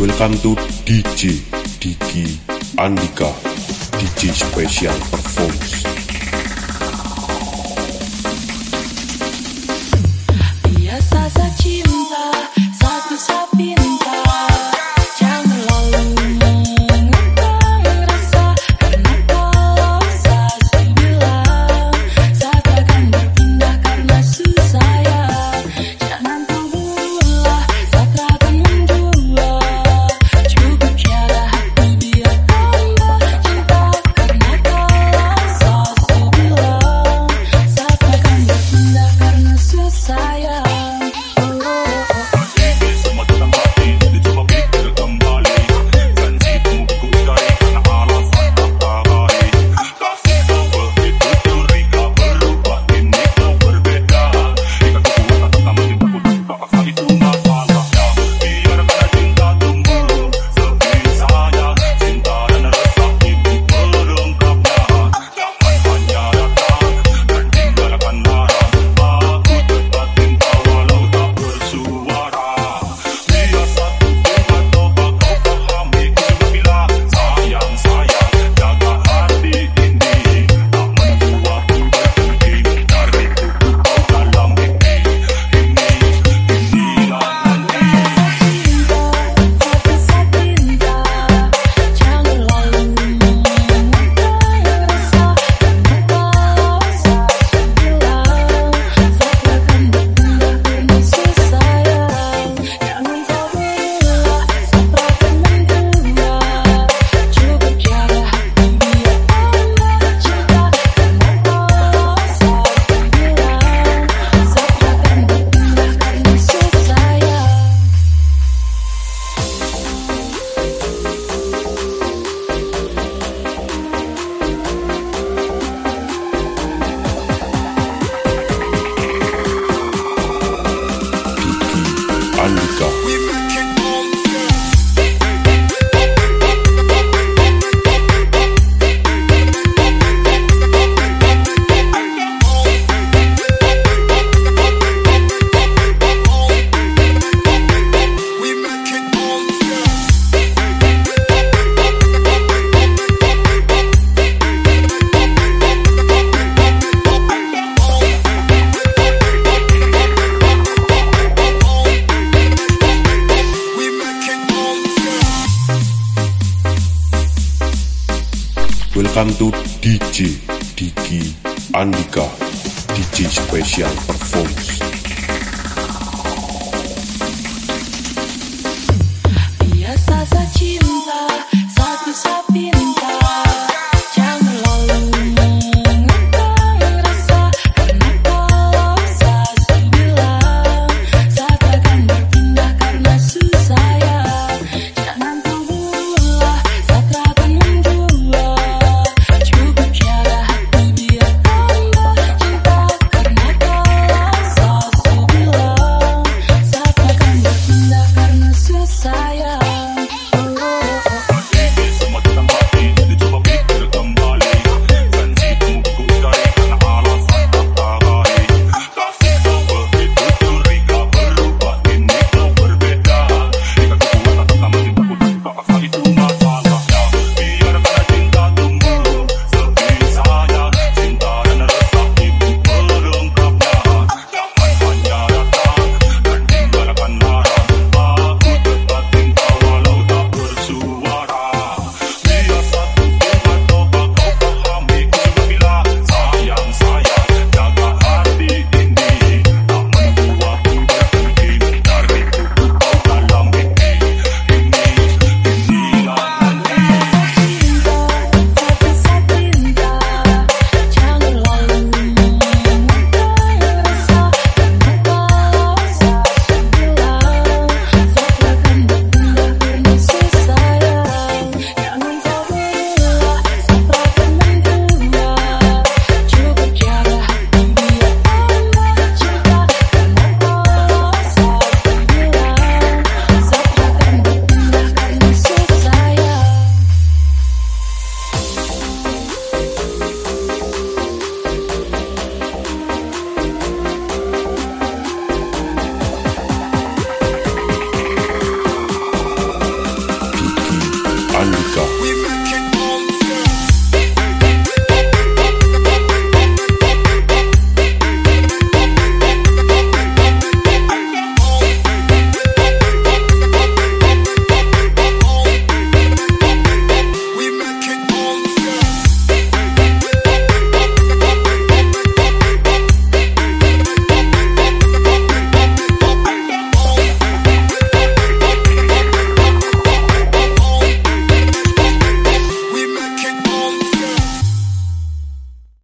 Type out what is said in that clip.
Welcome to DJ Diki Andika DJ Special Performance. Malika. Sutanto DJ Diki Andika DJ Special Performance.